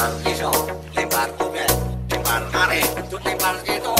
bàn ghế sổ lên bàn công nghệ lên bàn ca rê chút lên bàn ghế tô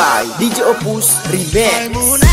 by DJ Opus Remix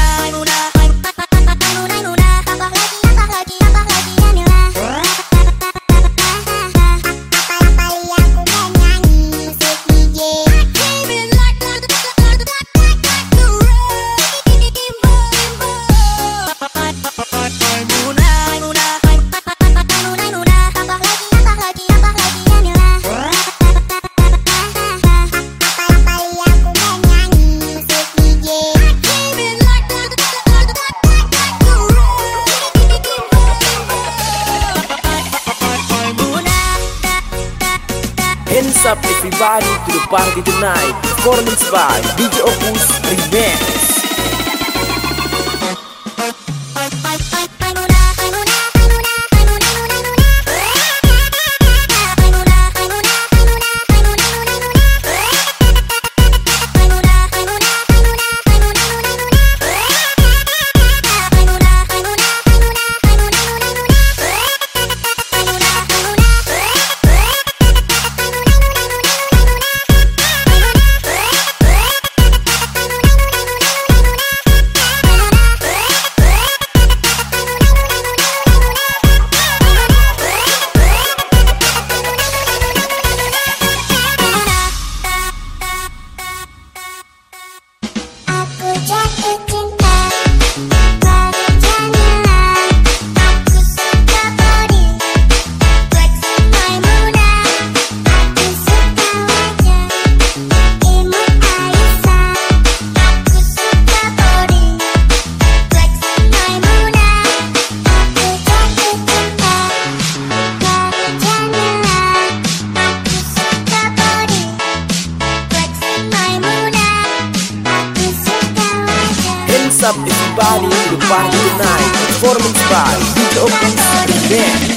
Night, performance by Party Night, performance by Beat Open Band.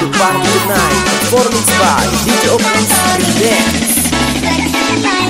do Parque Night, Performance by DJ Opus Dance.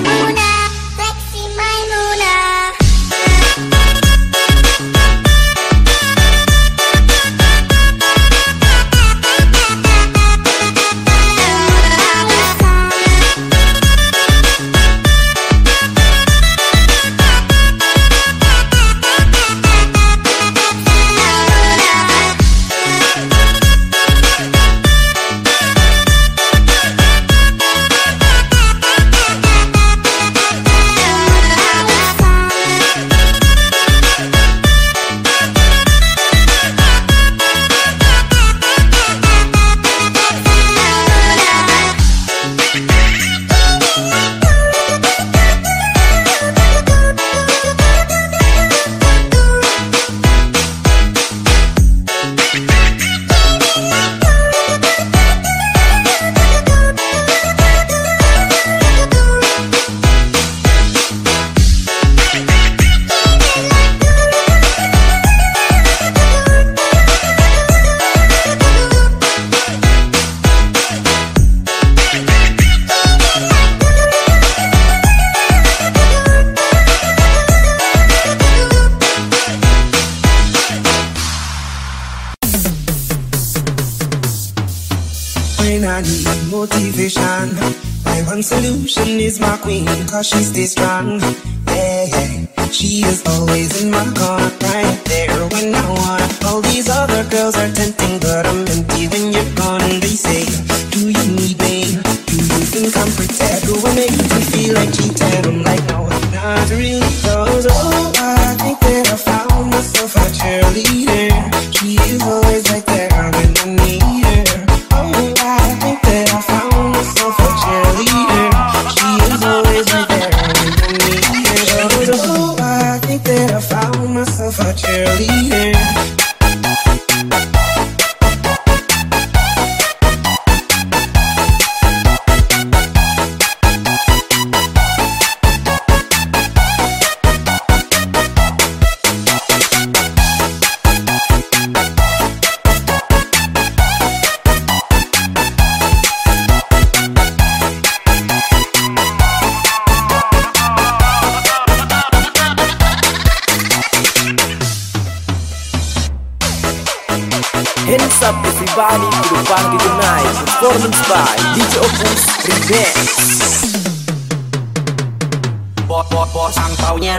woman is my queen, cause she stays strong. Yeah, she is always in my corner, right there when I want. All these other girls are tempting, but I'm empty when you're gone. They say, Do you need me? Do you think I'm protected? Do I make you feel like cheating? I'm like, No, not really. Cause, oh, What's up everybody to the party tonight. Performance by DJ Opus Remix. Bot bot bot sang taunya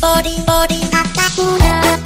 body body tak